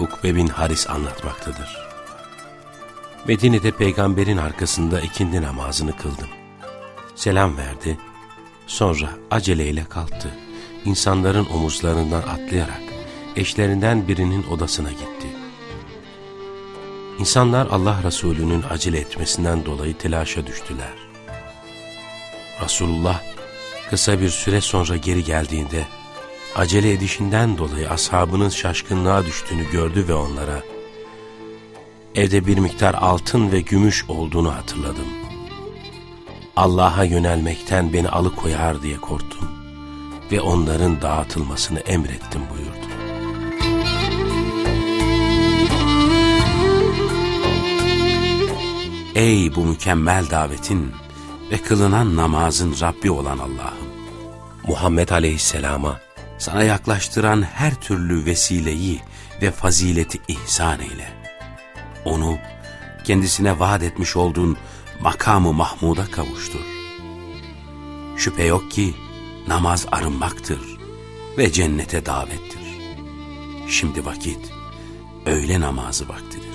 Ukbe bin Haris anlatmaktadır. Medine'de peygamberin arkasında ikindi namazını kıldım. Selam verdi, sonra aceleyle kalktı. İnsanların omuzlarından atlayarak eşlerinden birinin odasına gitti. İnsanlar Allah Resulü'nün acele etmesinden dolayı telaşa düştüler. Resulullah kısa bir süre sonra geri geldiğinde acele edişinden dolayı ashabının şaşkınlığa düştüğünü gördü ve onlara evde bir miktar altın ve gümüş olduğunu hatırladım. Allah'a yönelmekten beni alıkoyar diye korktum ve onların dağıtılmasını emrettim buyurdu. Ey bu mükemmel davetin ve kılınan namazın Rabbi olan Allah'ım! Muhammed Aleyhisselam'a sana yaklaştıran her türlü vesileyi ve fazileti ihsan eyle. Onu kendisine vaat etmiş olduğun makamı Mahmud'a kavuştur. Şüphe yok ki namaz arınmaktır ve cennete davettir. Şimdi vakit öğle namazı vakti.